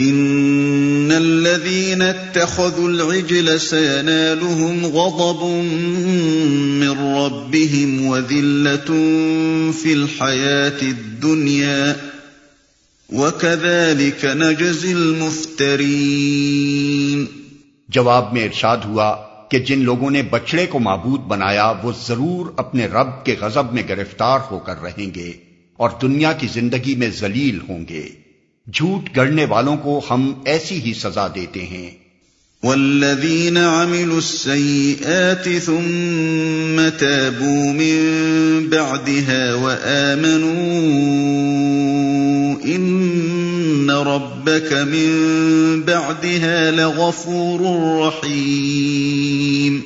ان الذين اتخذوا العجل سينالهم غضب من ربهم وذله في الحياه الدنيا وكذلك نجزي المفترين جواب میں ارشاد ہوا کہ جن لوگوں نے بچڑے کو معبود بنایا، وہ ضرور اپنے رب کے غضب میں گرفتار ہو کر رہیں گے اور دنیا کی زندگی میں ذلیل ہوں گے۔ جھوٹ گڑنے والوں کو ہم ایسی ہی سزا دیتے ہیں۔ والذین عملوا السیئات ثم تابوا من بعدها وآمنوا ان ربك من بعدها لغفور رحیم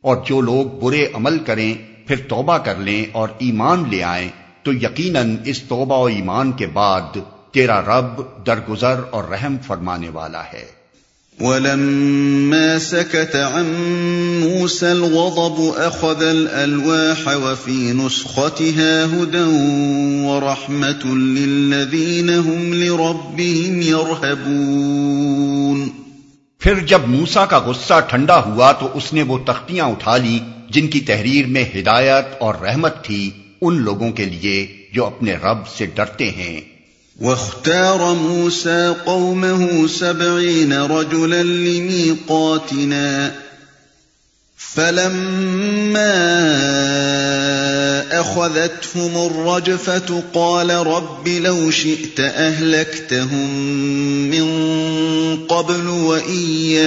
اور جو لوگ برے عمل کریں، پھر توبہ کر لیں اور ایمان لے آئیں، تو یقیناً اس توبہ و ایمان کے بعد تیرا رب درگزر اور رحم فرمانے والا ہے۔ ولما سكت عن موسى الغضب أخذ الألواح وفي نسختها هدى ورحمة للذين هم لربهم يرهبون پھر جب موسا کا غصہ ٹھنڈا ہوا تو اس نے وہ تختیاں اٹھا لی جن کی تحریر میں ہدایت اور رحمت تھی ان لوگوں کے لیے جو اپنے رب سے ڈرتے ہیں۔ واختار موسى قومه سبعين رجلا لميقاتنا فلما أخذتهم الرجفة قال رب لو شئت أهلكتهم من قبل وإياي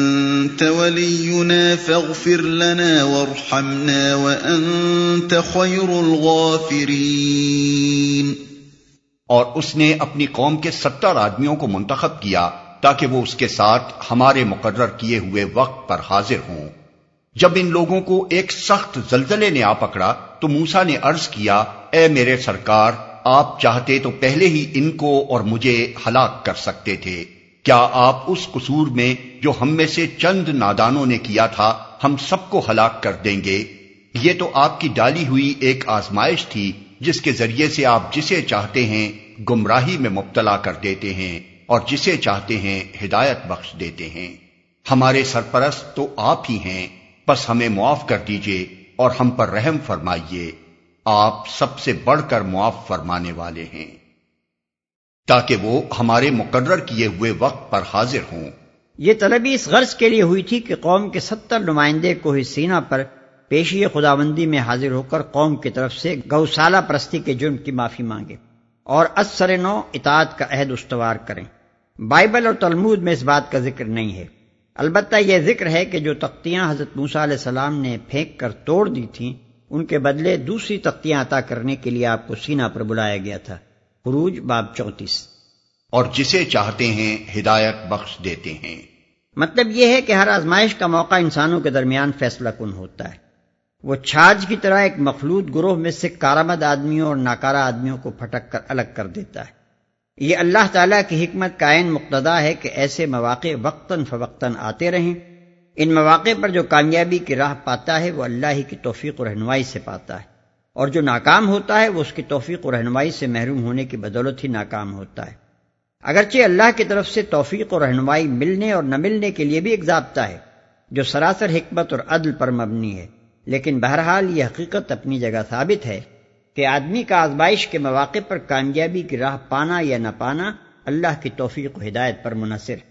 انت فاغفر لنا وارحمنا وانت خیر الغافرین اور اس نے اپنی قوم کے ستر آدمیوں کو منتخب کیا تاکہ وہ اس کے ساتھ ہمارے مقرر کیے ہوئے وقت پر حاضر ہوں۔ جب ان لوگوں کو ایک سخت زلزلے نے آ پکڑا تو موسا نے عرض کیا، اے میرے سرکار، آپ چاہتے تو پہلے ہی ان کو اور مجھے ہلاک کر سکتے تھے۔ کیا آپ اس قصور میں جو ہم میں سے چند نادانوں نے کیا تھا، ہم سب کو ہلاک کر دیں گے؟ یہ تو آپ کی ڈالی ہوئی ایک آزمائش تھی، جس کے ذریعے سے آپ جسے چاہتے ہیں گمراہی میں مبتلا کر دیتے ہیں اور جسے چاہتے ہیں ہدایت بخش دیتے ہیں۔ ہمارے سرپرست تو آپ ہی ہیں، بس ہمیں معاف کر دیجیے اور ہم پر رحم فرمائیے۔ آپ سب سے بڑھ کر معاف فرمانے والے ہیں۔ تاکہ وہ ہمارے مقرر کیے ہوئے وقت پر حاضر ہوں۔ یہ طلبی اس غرض کے لیے ہوئی تھی کہ قوم کے ستر نمائندے کو سینا پر پیشی خداوندی میں حاضر ہو کر قوم کی طرف سے گوسالہ پرستی کے جرم کی معافی مانگے اور اثر نو اطاعت کا عہد استوار کریں۔ بائبل اور تلمود میں اس بات کا ذکر نہیں ہے۔ البتہ یہ ذکر ہے کہ جو تختیاں حضرت موسیٰ علیہ السلام نے پھینک کر توڑ دی تھیں، ان کے بدلے دوسری تختیاں عطا کرنے کے لیے آپ کو سینا پر بلایا گیا تھا۔ خروج باب چونتیس۔ اور جسے چاہتے ہیں ہدایت بخش دیتے ہیں۔ مطلب یہ ہے کہ ہر آزمائش کا موقع انسانوں کے درمیان فیصلہ کن ہوتا ہے۔ وہ چھاج کی طرح ایک مخلوط گروہ میں سے کارآمد آدمیوں اور ناکارہ آدمیوں کو پھٹک کر الگ کر دیتا ہے۔ یہ اللہ تعالیٰ کی حکمت کا عین مقتدا ہے کہ ایسے مواقع وقتاً فوقتاً آتے رہیں۔ ان مواقع پر جو کامیابی کی راہ پاتا ہے وہ اللہ ہی کی توفیق و رہنمائی سے پاتا ہے۔ اور جو ناکام ہوتا ہے وہ اس کی توفیق و رہنمائی سے محروم ہونے کی بدولت ہی ناکام ہوتا ہے۔ اگرچہ اللہ کی طرف سے توفیق و رہنمائی ملنے اور نہ ملنے کے لیے بھی ایک ضابطہ ہے، جو سراسر حکمت اور عدل پر مبنی ہے، لیکن بہرحال یہ حقیقت اپنی جگہ ثابت ہے کہ آدمی کا آزمائش کے مواقع پر کامیابی کی راہ پانا یا نہ پانا اللہ کی توفیق و ہدایت پر منحصر۔ ہے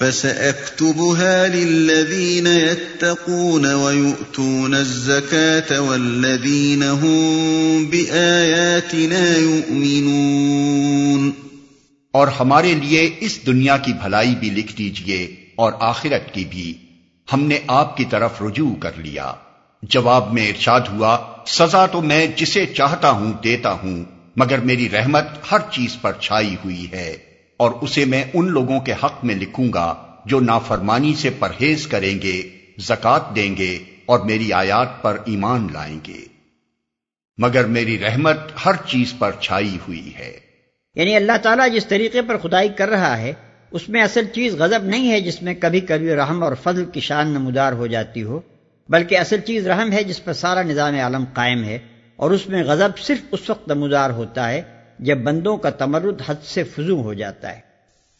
فسأكتبها للذين يتقون ويؤتون الزكاة والذين هم بآياتنا يؤمنون۔ اور ہمارے لیے اس دنیا کی بھلائی بھی لکھ دیجیے اور آخرت کی بھی۔ ہم نے آپ کی طرف رجوع کر لیا۔ جواب میں ارشاد ہوا، سزا تو میں جسے چاہتا ہوں دیتا ہوں، مگر میری رحمت ہر چیز پر چھائی ہوئی ہے۔ اور اسے میں ان لوگوں کے حق میں لکھوں گا جو نافرمانی سے پرہیز کریں گے زکات دیں گے اور میری آیات پر ایمان لائیں گے۔ مگر میری رحمت ہر چیز پر چھائی ہوئی ہے۔ یعنی اللہ تعالیٰ جس طریقے پر خدائی کر رہا ہے، اس میں اصل چیز غضب نہیں ہے جس میں کبھی کبھی رحم اور فضل کی شان نمودار ہو جاتی ہو، بلکہ اصل چیز رحم ہے جس پر سارا نظام عالم قائم ہے اور اس میں غضب صرف اس وقت نمودار ہوتا ہے جب بندوں کا تمرد حد سے فضو ہو جاتا ہے۔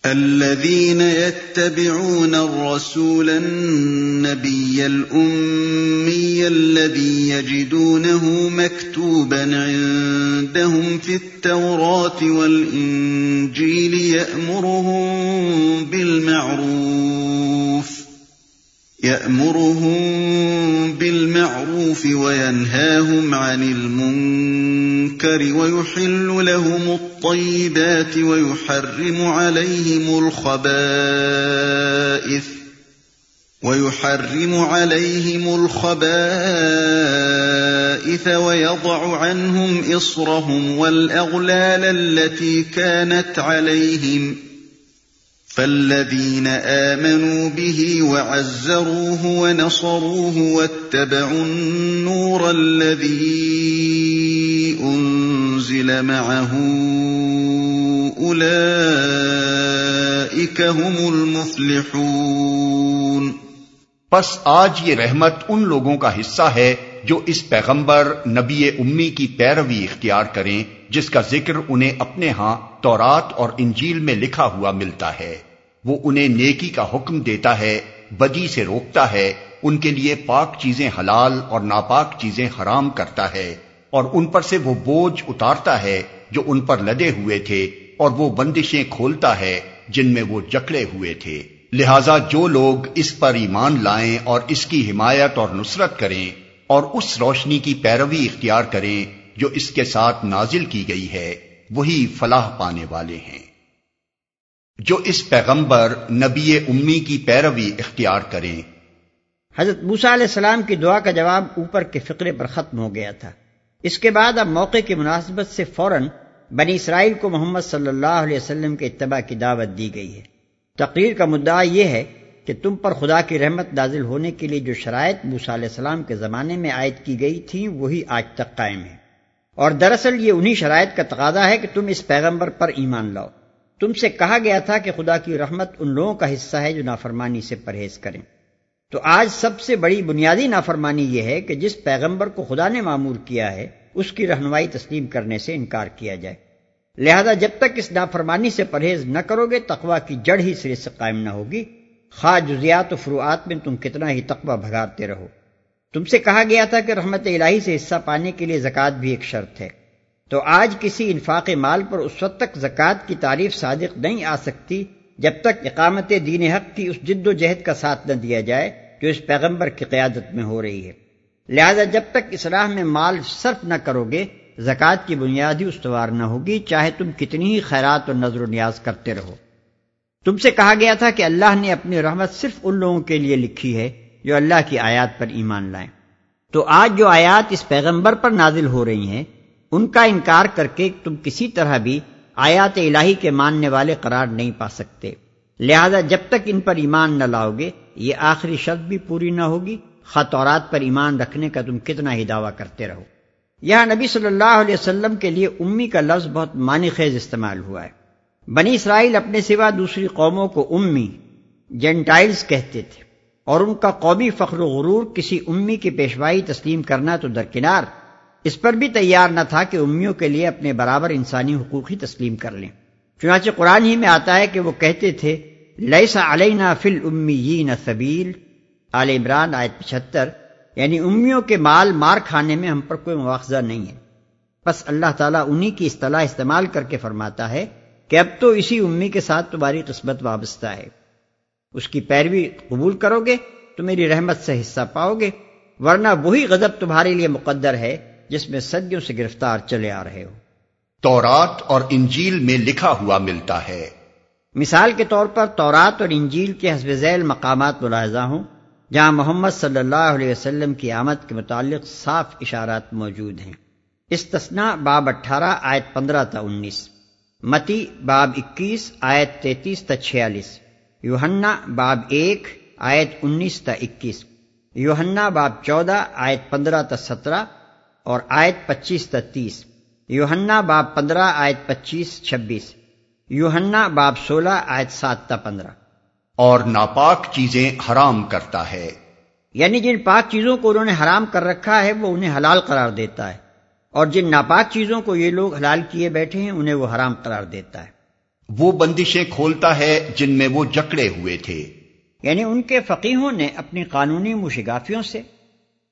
الذين يتبعون الرسول النبي الأمي الذي يجدونه مكتوبا عندهم في التوراة والإنجيل يأمرهم بالمعروف يأمرهم بالمعروف وينهاهم عن المنكر ويحل لهم الطيبات ويحرم عليهم الخبائث ويحرم عليهم الخبائث ويضع عنهم إصرهم والأغلال التي كانت عليهم ۖ فالذين آمنوا به وعزروه ونصروه واتبعوا النور الذي أنزل معه أولئك هم المفلحون پس آج یہ رحمت ان لوگوں کا حصہ ہے جو اس پیغمبر نبی امی کی پیروی اختیار کریں، جس کا ذکر انہیں اپنے ہاں تورات اور انجیل میں لکھا ہوا ملتا ہے۔ وہ انہیں نیکی کا حکم دیتا ہے، بدی سے روکتا ہے، ان کے لیے پاک چیزیں حلال اور ناپاک چیزیں حرام کرتا ہے۔ اور ان پر سے وہ بوجھ اتارتا ہے جو ان پر لدے ہوئے تھے، اور وہ بندشیں کھولتا ہے جن میں وہ جکڑے ہوئے تھے۔ لہذا جو لوگ اس پر ایمان لائیں اور اس کی حمایت اور نصرت کریں اور اس روشنی کی پیروی اختیار کریں جو اس کے ساتھ نازل کی گئی ہے، وہی فلاح پانے والے ہیں۔ جو اس پیغمبر نبی امی کی پیروی اختیار کریں۔ حضرت موسا علیہ السلام کی دعا کا جواب اوپر کے فقرے پر ختم ہو گیا تھا۔ اس کے بعد اب موقع کی مناسبت سے فوراً بنی اسرائیل کو محمد صلی اللہ علیہ وسلم کے اتباع کی دعوت دی گئی ہے۔ تقریر کا مدعا یہ ہے کہ تم پر خدا کی رحمت نازل ہونے کے لیے جو شرائط موسا علیہ السلام کے زمانے میں عائد کی گئی تھیں وہی آج تک قائم ہے اور دراصل یہ انہی شرائط کا تقاضا ہے کہ تم اس پیغمبر پر ایمان لاؤ۔ تم سے کہا گیا تھا کہ خدا کی رحمت ان لوگوں کا حصہ ہے جو نافرمانی سے پرہیز کریں۔ تو آج سب سے بڑی بنیادی نافرمانی یہ ہے کہ جس پیغمبر کو خدا نے معمول کیا ہے، اس کی رہنمائی تسلیم کرنے سے انکار کیا جائے۔ لہذا جب تک اس نافرمانی سے پرہیز نہ کرو گے تقوا کی جڑ ہی سرے سے قائم نہ ہوگی۔ خواہ جزیات و فروعات میں تم کتنا ہی تقوی بھگاتے رہو۔ تم سے کہا گیا تھا کہ رحمت الہی سے حصہ پانے کے لیے زکوٰۃ بھی ایک شرط ہے۔ تو آج کسی انفاق مال پر اس وقت تک زکوٰۃ کی تعریف صادق نہیں آ سکتی جب تک اقامت دین حق کی اس جد و جہد کا ساتھ نہ دیا جائے جو اس پیغمبر کی قیادت میں ہو رہی ہے۔ لہذا جب تک اسراہ میں مال صرف نہ کرو گے، زکوٰۃ کی بنیادی استوار نہ ہوگی، چاہے تم کتنی ہی خیرات اور نظر و نیاز کرتے رہو۔ تم سے کہا گیا تھا کہ اللہ نے اپنی رحمت صرف ان لوگوں کے لیے لکھی ہے جو اللہ کی آیات پر ایمان لائیں۔ تو آج جو آیات اس پیغمبر پر نازل ہو رہی ہیں، ان کا انکار کر کے تم کسی طرح بھی آیات الہی کے ماننے والے قرار نہیں پا سکتے۔ لہذا جب تک ان پر ایمان نہ لاؤ گے یہ آخری شرط بھی پوری نہ ہوگی۔ خطورات پر ایمان رکھنے کا تم کتنا ہی دعویٰ کرتے رہو۔ یہاں نبی صلی اللہ علیہ وسلم کے لیے امی کا لفظ بہت معنی خیز استعمال ہوا ہے۔ بنی اسرائیل اپنے سوا دوسری قوموں کو امی جینٹائلز کہتے تھے، اور ان کا قومی فخر و غرور کسی امی کی پیشوائی تسلیم کرنا تو درکنار۔ اس پر بھی تیار نہ تھا کہ امیوں کے لیے اپنے برابر انسانی حقوق ہی تسلیم کر لیں۔ چنانچہ قرآن ہی میں آتا ہے کہ وہ کہتے تھے لیسا علینا فل امی سبیل۔ آل عمران آئے پچہتر یعنی امیوں کے مال مار کھانے میں ہم پر کوئی مواخذہ نہیں ہے۔ بس اللہ تعالیٰ انہی کی اصطلاح استعمال کر کے فرماتا ہے کہ اب تو اسی امی کے ساتھ تمہاری قسمت وابستہ ہے۔ اس کی پیروی قبول کرو گے تو میری رحمت سے حصہ پاؤ گے ورنہ وہی غضب تمہارے لیے مقدر ہے جس میں صدیوں سے گرفتار چلے آ رہے ہو۔ تورات اور انجیل میں لکھا ہوا ملتا ہے۔ مثال کے طور پر تورات اور انجیل کے حسب ذیل مقامات ملاحظہ ہوں جہاں محمد صلی اللہ علیہ وسلم کی آمد کے متعلق صاف اشارات موجود ہیں۔ استثناء باب اٹھارہ آیت پندرہ تا انیس۔ متی باب اکیس آیت تینتیس تا چھیالیس۔ یوہنا باب ایک آیت انیس تا اکیس۔ یوہنا باب چودہ آیت پندرہ تا سترہ اور آیت پچیس تا تیس۔ یوہنا باب پندرہ آیت پچیس چھبیس۔ یوہنا باب سولہ آیت سات تا پندرہ۔ اور ناپاک چیزیں حرام کرتا ہے۔ یعنی جن پاک چیزوں کو انہوں نے حرام کر رکھا ہے وہ انہیں حلال قرار دیتا ہے۔ اور جن ناپاک چیزوں کو یہ لوگ حلال کیے بیٹھے ہیں انہیں وہ حرام قرار دیتا ہے۔ وہ بندشیں کھولتا ہے جن میں وہ جکڑے ہوئے تھے۔ یعنی ان کے فقیحوں نے اپنی قانونی مشگافیوں سے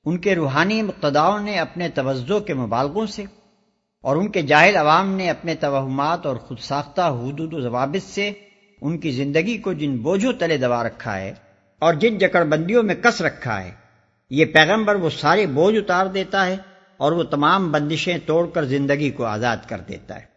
ان کے روحانی مقتداؤں نے اپنے توجہ کے مبالغوں سے اور ان کے جاہل عوام نے اپنے توہمات اور خود ساختہ حدود و ضوابط سے ان کی زندگی کو جن بوجھوں تلے دبا رکھا ہے اور جن جکڑ بندیوں میں کس رکھا ہے یہ پیغمبر وہ سارے بوجھ اتار دیتا ہے اور وہ تمام بندشیں توڑ کر زندگی کو آزاد کر دیتا ہے۔